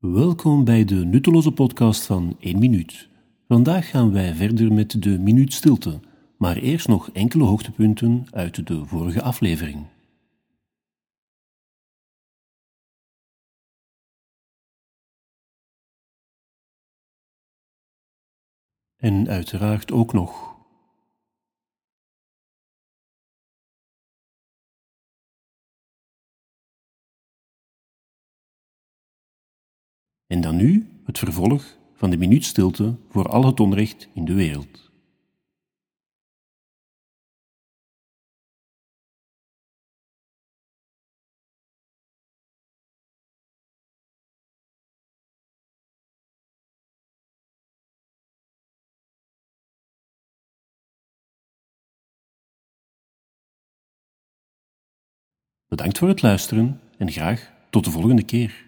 Welkom bij de nutteloze podcast van 1 minuut. Vandaag gaan wij verder met de minuut stilte, maar eerst nog enkele hoogtepunten uit de vorige aflevering. En uiteraard ook nog En dan nu het vervolg van de minuut stilte voor al het onrecht in de wereld. Bedankt voor het luisteren en graag tot de volgende keer.